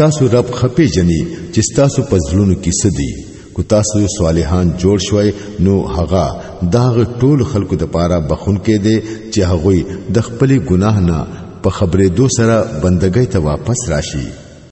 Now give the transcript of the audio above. تاسو رب خپې جنې چې تاسو په ځلونو کې سدي کو تاسو صالحان جوړ شوي نو هغه داغ ټول خلکو د پاره بخون کې دي چې هغه د خپل ګناه نه په خبرې دو سره بندګۍ ته واپس راشي